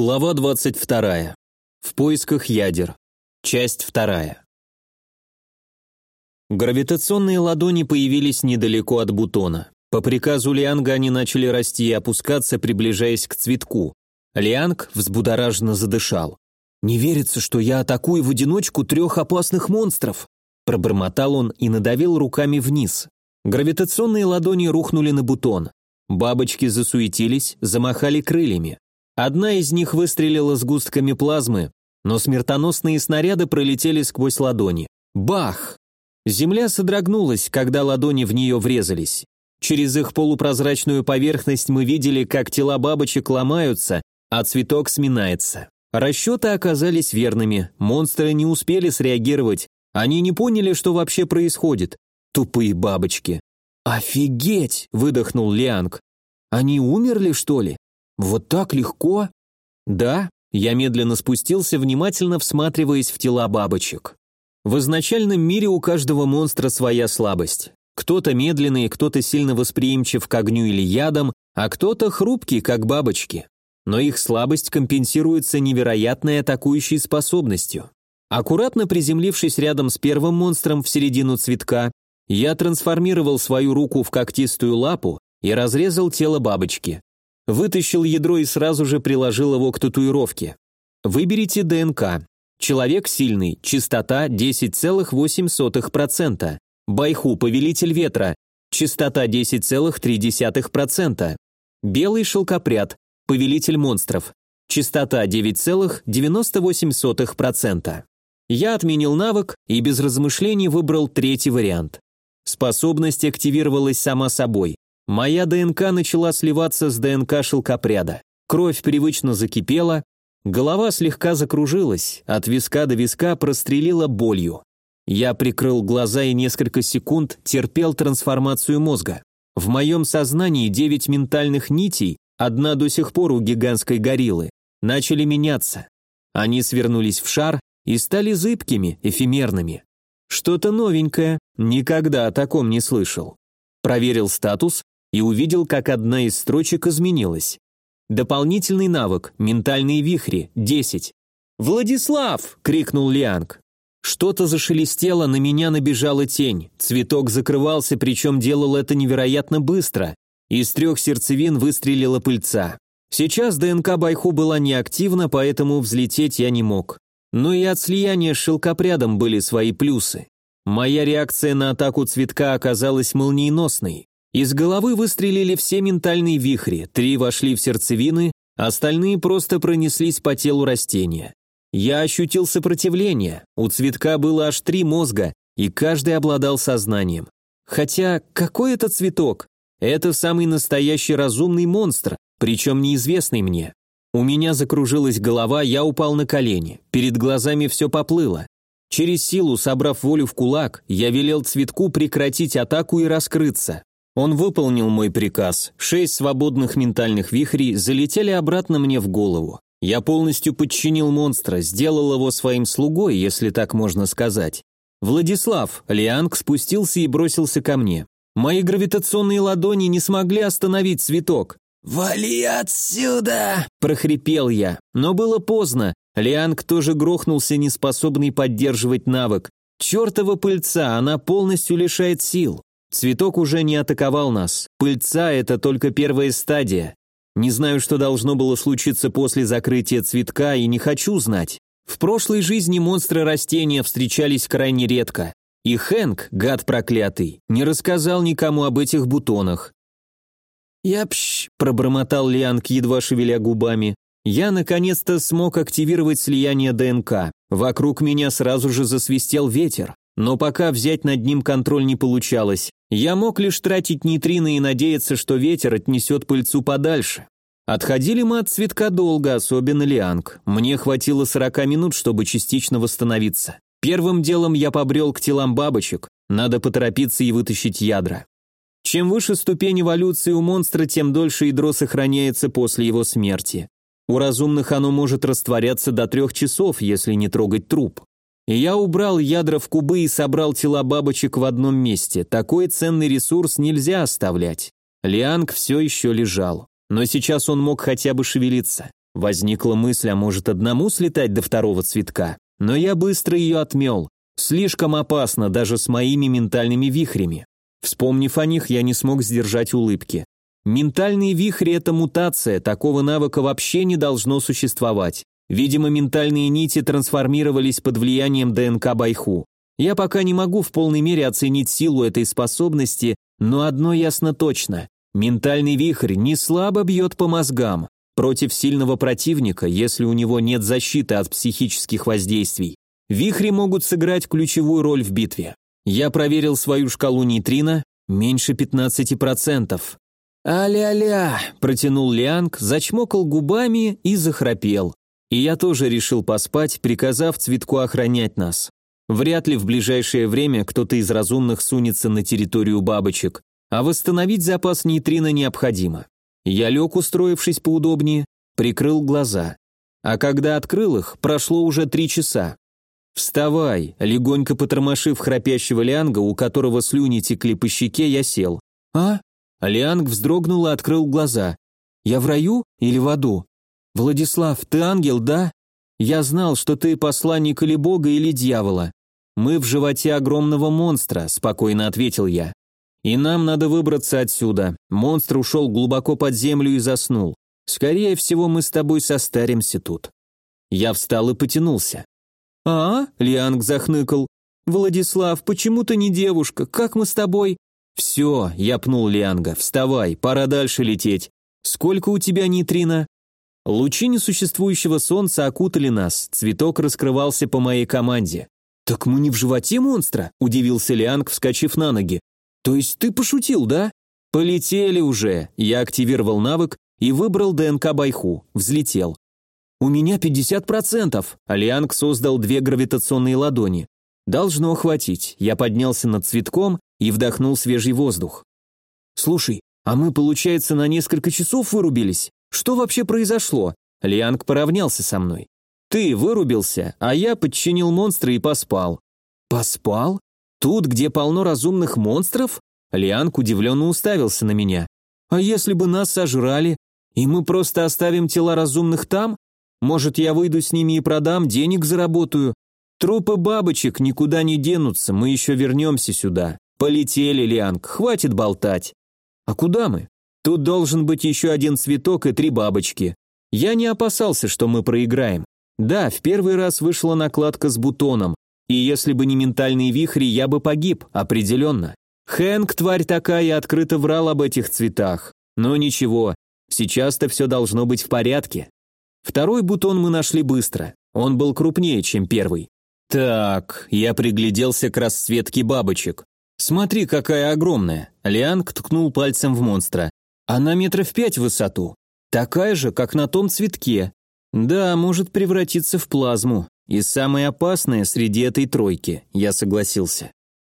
Глава 22. В поисках ядер. Часть 2. Гравитационные ладони появились недалеко от бутона. По приказу Лианга они начали расти и опускаться, приближаясь к цветку. Лианг взбудораженно задышал. «Не верится, что я атакую в одиночку трех опасных монстров!» Пробормотал он и надавил руками вниз. Гравитационные ладони рухнули на бутон. Бабочки засуетились, замахали крыльями. Одна из них выстрелила с густками плазмы, но смертоносные снаряды пролетели сквозь ладони. Бах! Земля содрогнулась, когда ладони в нее врезались. Через их полупрозрачную поверхность мы видели, как тела бабочек ломаются, а цветок сминается. Расчеты оказались верными, монстры не успели среагировать, они не поняли, что вообще происходит. Тупые бабочки. «Офигеть!» – выдохнул Лианг. «Они умерли, что ли?» «Вот так легко?» «Да», я медленно спустился, внимательно всматриваясь в тела бабочек. В изначальном мире у каждого монстра своя слабость. Кто-то медленный, кто-то сильно восприимчив к огню или ядам, а кто-то хрупкий, как бабочки. Но их слабость компенсируется невероятной атакующей способностью. Аккуратно приземлившись рядом с первым монстром в середину цветка, я трансформировал свою руку в когтистую лапу и разрезал тело бабочки. Вытащил ядро и сразу же приложил его к татуировке. Выберите ДНК. Человек сильный, частота 10,8%. Байху, повелитель ветра, частота 10,3%. Белый шелкопряд, повелитель монстров, частота 9,98%. Я отменил навык и без размышлений выбрал третий вариант. Способность активировалась сама собой. Моя ДНК начала сливаться с ДНК шелкопряда. Кровь привычно закипела, голова слегка закружилась, от виска до виска прострелила болью. Я прикрыл глаза и несколько секунд терпел трансформацию мозга. В моем сознании девять ментальных нитей, одна до сих пор у гигантской гориллы, начали меняться. Они свернулись в шар и стали зыбкими, эфемерными. Что-то новенькое, никогда о таком не слышал. Проверил статус, и увидел, как одна из строчек изменилась. Дополнительный навык «Ментальные вихри» 10. «Владислав!» — крикнул Лианг. Что-то зашелестело, на меня набежала тень. Цветок закрывался, причем делал это невероятно быстро. Из трех сердцевин выстрелила пыльца. Сейчас ДНК Байху была неактивна, поэтому взлететь я не мог. Но и от слияния с шелкопрядом были свои плюсы. Моя реакция на атаку цветка оказалась молниеносной. Из головы выстрелили все ментальные вихри, три вошли в сердцевины, остальные просто пронеслись по телу растения. Я ощутил сопротивление, у цветка было аж три мозга, и каждый обладал сознанием. Хотя, какой это цветок? Это самый настоящий разумный монстр, причем неизвестный мне. У меня закружилась голова, я упал на колени, перед глазами все поплыло. Через силу, собрав волю в кулак, я велел цветку прекратить атаку и раскрыться. Он выполнил мой приказ. Шесть свободных ментальных вихрей залетели обратно мне в голову. Я полностью подчинил монстра, сделал его своим слугой, если так можно сказать. Владислав, Лианг спустился и бросился ко мне. Мои гравитационные ладони не смогли остановить цветок. «Вали отсюда!» – прохрипел я. Но было поздно. Лианг тоже грохнулся, неспособный поддерживать навык. Чертова пыльца, она полностью лишает сил. Цветок уже не атаковал нас. Пыльца – это только первая стадия. Не знаю, что должно было случиться после закрытия цветка, и не хочу знать. В прошлой жизни монстры растения встречались крайне редко. И Хэнк, гад проклятый, не рассказал никому об этих бутонах. «Япщ», – пробормотал Лианг, едва шевеля губами. Я наконец-то смог активировать слияние ДНК. Вокруг меня сразу же засвистел ветер. Но пока взять над ним контроль не получалось. Я мог лишь тратить нейтрины и надеяться, что ветер отнесет пыльцу подальше. Отходили мы от цветка долго, особенно Лианг. Мне хватило 40 минут, чтобы частично восстановиться. Первым делом я побрел к телам бабочек. Надо поторопиться и вытащить ядра. Чем выше ступень эволюции у монстра, тем дольше ядро сохраняется после его смерти. У разумных оно может растворяться до трех часов, если не трогать труп. Я убрал ядра в кубы и собрал тела бабочек в одном месте. Такой ценный ресурс нельзя оставлять. Лианг все еще лежал. Но сейчас он мог хотя бы шевелиться. Возникла мысль, а может одному слетать до второго цветка, но я быстро ее отмел. Слишком опасно даже с моими ментальными вихрями. Вспомнив о них, я не смог сдержать улыбки. Ментальные вихри – это мутация, такого навыка вообще не должно существовать. Видимо, ментальные нити трансформировались под влиянием ДНК Байху. Я пока не могу в полной мере оценить силу этой способности, но одно ясно точно. Ментальный вихрь не слабо бьет по мозгам. Против сильного противника, если у него нет защиты от психических воздействий, вихри могут сыграть ключевую роль в битве. Я проверил свою шкалу нейтрино, меньше 15%. «Аля-ля!» – протянул Лианг, зачмокал губами и захрапел. И я тоже решил поспать, приказав цветку охранять нас. Вряд ли в ближайшее время кто-то из разумных сунется на территорию бабочек, а восстановить запас нейтрино необходимо. Я лег, устроившись поудобнее, прикрыл глаза. А когда открыл их, прошло уже три часа. «Вставай!» – легонько потормошив храпящего Лианга, у которого слюни текли по щеке, я сел. «А?» Лианг вздрогнул и открыл глаза. «Я в раю или в аду?» «Владислав, ты ангел, да?» «Я знал, что ты посланник или бога, или дьявола. Мы в животе огромного монстра», – спокойно ответил я. «И нам надо выбраться отсюда. Монстр ушел глубоко под землю и заснул. Скорее всего, мы с тобой состаримся тут». Я встал и потянулся. «А?» – Лианг захныкал. «Владислав, почему ты не девушка? Как мы с тобой?» «Все», – я пнул Лианга, – «вставай, пора дальше лететь. Сколько у тебя нейтрино?» Лучи несуществующего солнца окутали нас, цветок раскрывался по моей команде. «Так мы не в животе монстра?» – удивился Лианг, вскочив на ноги. «То есть ты пошутил, да?» «Полетели уже!» Я активировал навык и выбрал ДНК Байху. Взлетел. «У меня 50%!» Алианг создал две гравитационные ладони. «Должно хватить». Я поднялся над цветком и вдохнул свежий воздух. «Слушай, а мы, получается, на несколько часов вырубились? Что вообще произошло?» Лианг поравнялся со мной. «Ты вырубился, а я подчинил монстра и поспал». «Поспал? Тут, где полно разумных монстров?» Лианг удивленно уставился на меня. «А если бы нас сожрали, и мы просто оставим тела разумных там? Может, я выйду с ними и продам, денег заработаю. Трупы бабочек никуда не денутся, мы еще вернемся сюда. Полетели, Лианг, хватит болтать. А куда мы? Тут должен быть еще один цветок и три бабочки. Я не опасался, что мы проиграем. Да, в первый раз вышла накладка с бутоном, и если бы не ментальные вихри, я бы погиб, определенно. Хэнк, тварь такая, открыто врал об этих цветах. Но ничего, сейчас-то все должно быть в порядке. Второй бутон мы нашли быстро. Он был крупнее, чем первый. Так, я пригляделся к расцветке бабочек. Смотри, какая огромная. Лианг ткнул пальцем в монстра. Она метров пять в высоту. Такая же, как на том цветке. Да, может превратиться в плазму. И самая опасная среди этой тройки, я согласился.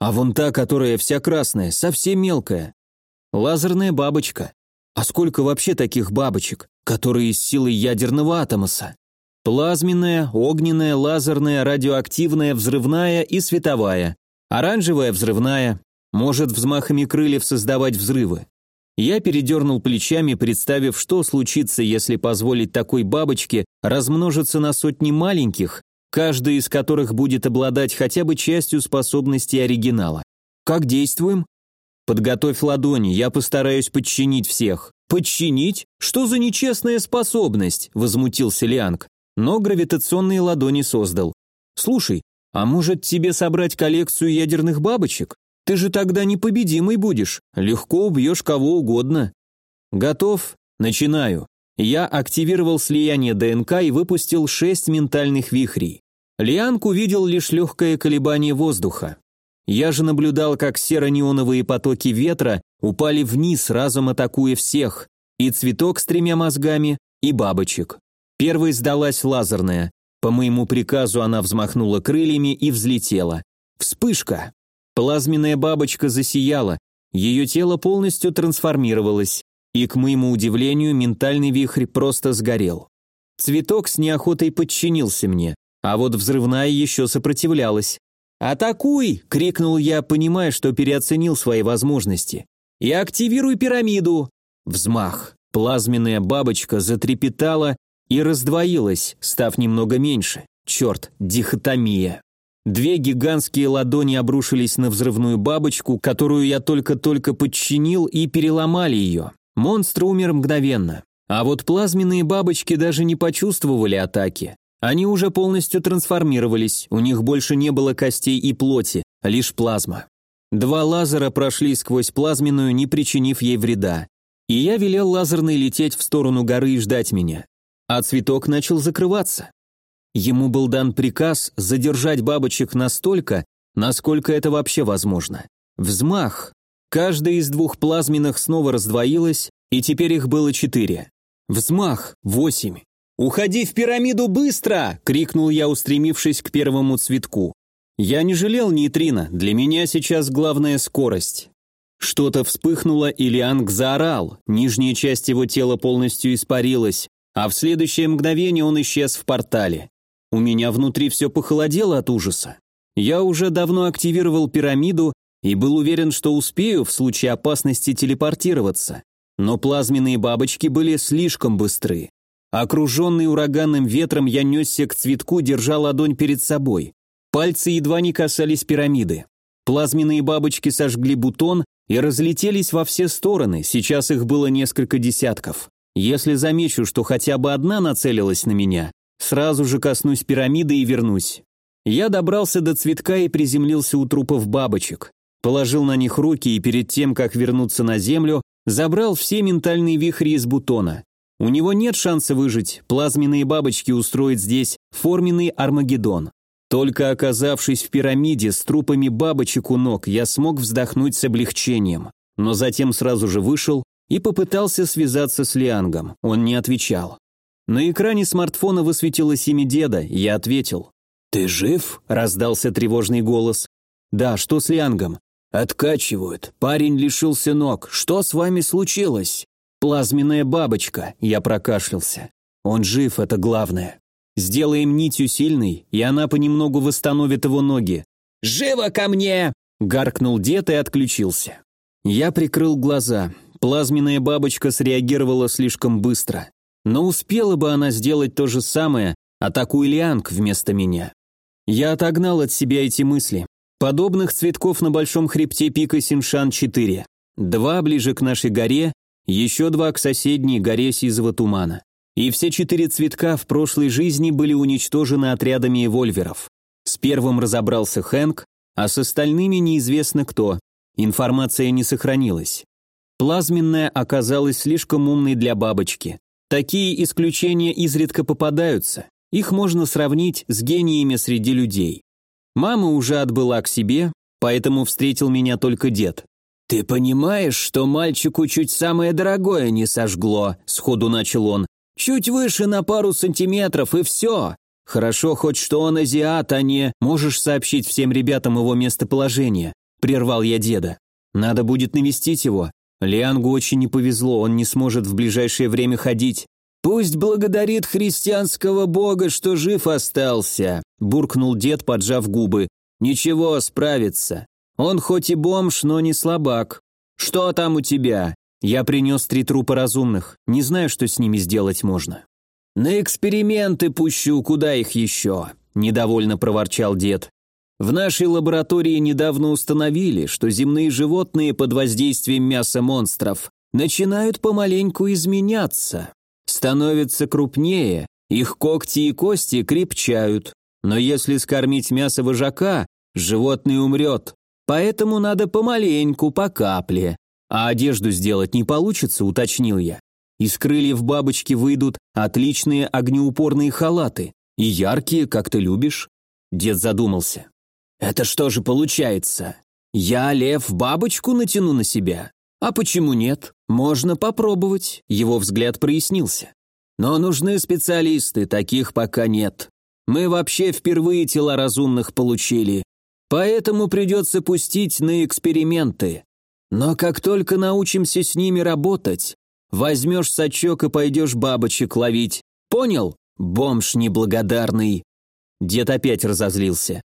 А вон та, которая вся красная, совсем мелкая. Лазерная бабочка. А сколько вообще таких бабочек? которые с силой ядерного атомоса. Плазменная, огненная, лазерная, радиоактивная, взрывная и световая. Оранжевая взрывная, может взмахами крыльев создавать взрывы. Я передернул плечами, представив, что случится, если позволить такой бабочке размножиться на сотни маленьких, каждая из которых будет обладать хотя бы частью способностей оригинала. Как действуем? Подготовь ладони, я постараюсь подчинить всех. «Подчинить? Что за нечестная способность?» – возмутился Лианг, но гравитационные ладони создал. «Слушай, а может тебе собрать коллекцию ядерных бабочек? Ты же тогда непобедимый будешь, легко убьешь кого угодно». «Готов? Начинаю». Я активировал слияние ДНК и выпустил шесть ментальных вихрей. Лианг увидел лишь легкое колебание воздуха. Я же наблюдал, как серо-неоновые потоки ветра упали вниз, разом атакуя всех, и цветок с тремя мозгами, и бабочек. Первой сдалась лазерная. По моему приказу она взмахнула крыльями и взлетела. Вспышка! Плазменная бабочка засияла, ее тело полностью трансформировалось, и, к моему удивлению, ментальный вихрь просто сгорел. Цветок с неохотой подчинился мне, а вот взрывная еще сопротивлялась. «Атакуй!» — крикнул я, понимая, что переоценил свои возможности. «И активируй пирамиду!» Взмах. Плазменная бабочка затрепетала и раздвоилась, став немного меньше. Черт, дихотомия. Две гигантские ладони обрушились на взрывную бабочку, которую я только-только подчинил, и переломали ее. Монстр умер мгновенно. А вот плазменные бабочки даже не почувствовали атаки. Они уже полностью трансформировались, у них больше не было костей и плоти, лишь плазма. Два лазера прошли сквозь плазменную, не причинив ей вреда. И я велел лазерной лететь в сторону горы и ждать меня. А цветок начал закрываться. Ему был дан приказ задержать бабочек настолько, насколько это вообще возможно. Взмах. Каждая из двух плазменных снова раздвоилась, и теперь их было четыре. Взмах. Восемь. «Уходи в пирамиду быстро!» — крикнул я, устремившись к первому цветку. Я не жалел нейтрино, для меня сейчас главная скорость. Что-то вспыхнуло, и Лианг заорал, нижняя часть его тела полностью испарилась, а в следующее мгновение он исчез в портале. У меня внутри все похолодело от ужаса. Я уже давно активировал пирамиду и был уверен, что успею в случае опасности телепортироваться. Но плазменные бабочки были слишком быстры. Окруженный ураганным ветром, я несся к цветку, держа ладонь перед собой. Пальцы едва не касались пирамиды. Плазменные бабочки сожгли бутон и разлетелись во все стороны, сейчас их было несколько десятков. Если замечу, что хотя бы одна нацелилась на меня, Сразу же коснусь пирамиды и вернусь. Я добрался до цветка и приземлился у трупов бабочек. Положил на них руки и перед тем, как вернуться на землю, забрал все ментальные вихри из бутона. У него нет шанса выжить, плазменные бабочки устроить здесь форменный Армагеддон. Только оказавшись в пирамиде с трупами бабочек у ног, я смог вздохнуть с облегчением. Но затем сразу же вышел и попытался связаться с Лиангом. Он не отвечал. На экране смартфона высветилось имя деда, я ответил. «Ты жив?» – раздался тревожный голос. «Да, что с Лиангом?» «Откачивают. Парень лишился ног. Что с вами случилось?» «Плазменная бабочка», – я прокашлялся. «Он жив, это главное. Сделаем нитью сильной, и она понемногу восстановит его ноги». «Живо ко мне!» – гаркнул дед и отключился. Я прикрыл глаза. Плазменная бабочка среагировала слишком быстро. Но успела бы она сделать то же самое, атакуя Лианг вместо меня. Я отогнал от себя эти мысли. Подобных цветков на большом хребте пика Синшан-4. Два ближе к нашей горе, еще два к соседней горе Сизого тумана. И все четыре цветка в прошлой жизни были уничтожены отрядами эвольверов. С первым разобрался Хэнк, а с остальными неизвестно кто. Информация не сохранилась. Плазменная оказалась слишком умной для бабочки. Такие исключения изредка попадаются. Их можно сравнить с гениями среди людей. Мама уже отбыла к себе, поэтому встретил меня только дед. «Ты понимаешь, что мальчику чуть самое дорогое не сожгло?» – сходу начал он. «Чуть выше на пару сантиметров, и все. Хорошо хоть что он азиат, а не... Можешь сообщить всем ребятам его местоположение?» – прервал я деда. «Надо будет навестить его. Лиангу очень не повезло, он не сможет в ближайшее время ходить. «Пусть благодарит христианского бога, что жив остался», – буркнул дед, поджав губы. «Ничего, справится. Он хоть и бомж, но не слабак. Что там у тебя?» Я принес три трупа разумных. Не знаю, что с ними сделать можно. «На эксперименты пущу, куда их еще?» – недовольно проворчал дед. В нашей лаборатории недавно установили, что земные животные под воздействием мяса монстров начинают помаленьку изменяться, становятся крупнее, их когти и кости крепчают. Но если скормить мясо вожака, животное умрет. Поэтому надо помаленьку, по капле. А одежду сделать не получится, уточнил я. Из крыльев бабочки выйдут отличные огнеупорные халаты. И яркие, как ты любишь. Дед задумался. Это что же получается? Я, лев, бабочку натяну на себя? А почему нет? Можно попробовать. Его взгляд прояснился. Но нужны специалисты, таких пока нет. Мы вообще впервые тела разумных получили. Поэтому придется пустить на эксперименты. Но как только научимся с ними работать, возьмешь сачок и пойдешь бабочек ловить. Понял? Бомж неблагодарный. Дед опять разозлился.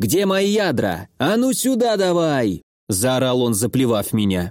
«Где мои ядра? А ну сюда давай!» – заорал он, заплевав меня.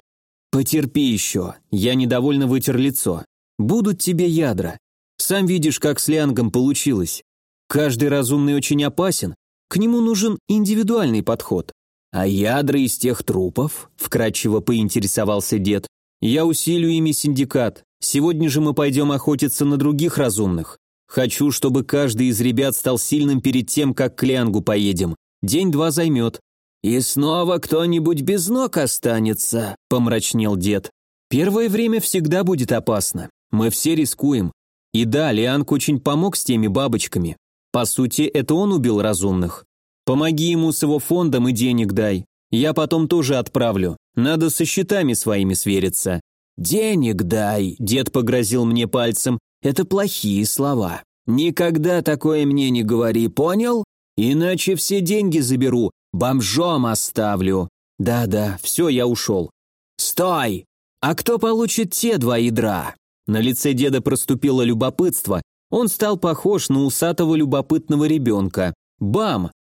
«Потерпи еще». Я недовольно вытер лицо. «Будут тебе ядра. Сам видишь, как с Лиангом получилось. Каждый разумный очень опасен, к нему нужен индивидуальный подход. А ядра из тех трупов, вкратчиво поинтересовался дед, я усилю ими синдикат. Сегодня же мы пойдем охотиться на других разумных. Хочу, чтобы каждый из ребят стал сильным перед тем, как к Лиангу поедем. День-два займет. «И снова кто-нибудь без ног останется», — помрачнел дед. «Первое время всегда будет опасно. Мы все рискуем. И да, Лианг очень помог с теми бабочками. По сути, это он убил разумных. Помоги ему с его фондом и денег дай. Я потом тоже отправлю. Надо со счетами своими свериться». «Денег дай», — дед погрозил мне пальцем. «Это плохие слова. Никогда такое мне не говори, понял? Иначе все деньги заберу, бомжом оставлю». «Да-да, все, я ушел». «Стой! А кто получит те два ядра?» На лице деда проступило любопытство. Он стал похож на усатого любопытного ребенка. Бам!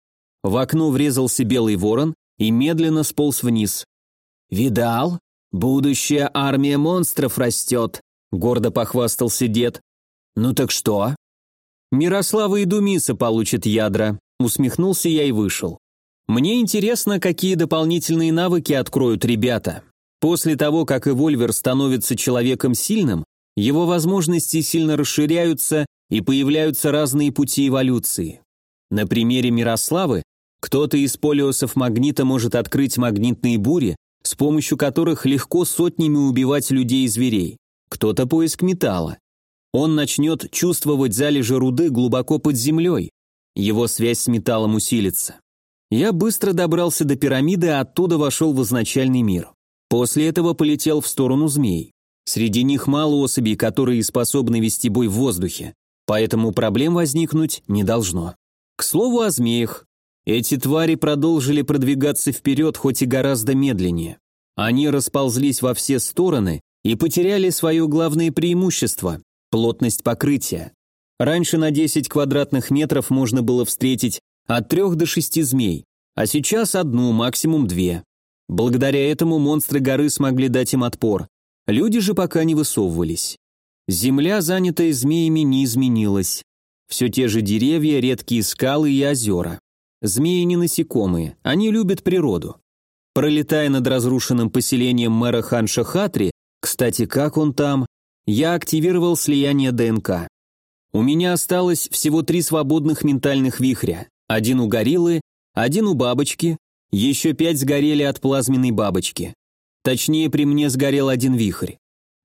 В окно врезался белый ворон и медленно сполз вниз. «Видал? Будущая армия монстров растет», — гордо похвастался дед. «Ну так что?» «Мирослава и Думиса получат ядра», — усмехнулся я и вышел. «Мне интересно, какие дополнительные навыки откроют ребята. После того, как Эвольвер становится человеком сильным, его возможности сильно расширяются и появляются разные пути эволюции. На примере Мирославы кто-то из полиосов магнита может открыть магнитные бури, с помощью которых легко сотнями убивать людей и зверей. Кто-то поиск металла. Он начнет чувствовать залежи руды глубоко под землей. Его связь с металлом усилится. Я быстро добрался до пирамиды, а оттуда вошел в изначальный мир. После этого полетел в сторону змей. Среди них мало особей, которые способны вести бой в воздухе, поэтому проблем возникнуть не должно. К слову о змеях. Эти твари продолжили продвигаться вперед, хоть и гораздо медленнее. Они расползлись во все стороны и потеряли свое главное преимущество – плотность покрытия. Раньше на 10 квадратных метров можно было встретить от 3 до 6 змей, а сейчас одну, максимум две. Благодаря этому монстры горы смогли дать им отпор, Люди же пока не высовывались. Земля, занятая змеями, не изменилась. Все те же деревья, редкие скалы и озера. Змеи не насекомые, они любят природу. Пролетая над разрушенным поселением мэра Ханша Хатри, кстати, как он там, я активировал слияние ДНК. У меня осталось всего три свободных ментальных вихря. Один у гориллы, один у бабочки, еще пять сгорели от плазменной бабочки. Точнее, при мне сгорел один вихрь.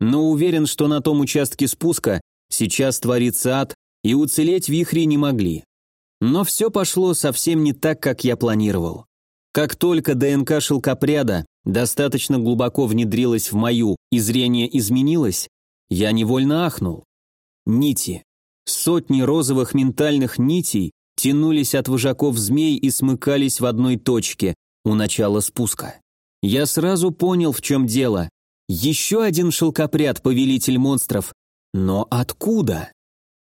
Но уверен, что на том участке спуска сейчас творится ад, и уцелеть вихри не могли. Но все пошло совсем не так, как я планировал. Как только ДНК шелкопряда достаточно глубоко внедрилась в мою и зрение изменилось, я невольно ахнул. Нити. Сотни розовых ментальных нитей тянулись от вожаков змей и смыкались в одной точке у начала спуска. Я сразу понял, в чем дело. Еще один шелкопряд, повелитель монстров. Но откуда?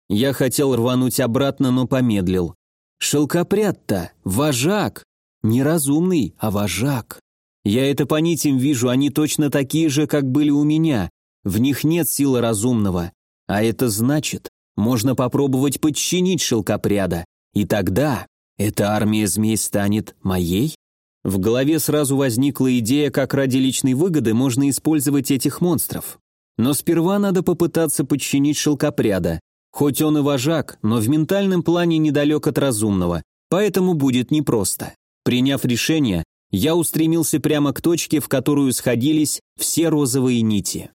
Я хотел рвануть обратно, но помедлил. Шелкопряд-то, вожак. Не разумный, а вожак. Я это по нитям вижу, они точно такие же, как были у меня. В них нет силы разумного. А это значит, можно попробовать подчинить шелкопряда. И тогда эта армия змей станет моей? В голове сразу возникла идея, как ради личной выгоды можно использовать этих монстров. Но сперва надо попытаться подчинить шелкопряда. Хоть он и вожак, но в ментальном плане недалек от разумного, поэтому будет непросто. Приняв решение, я устремился прямо к точке, в которую сходились все розовые нити.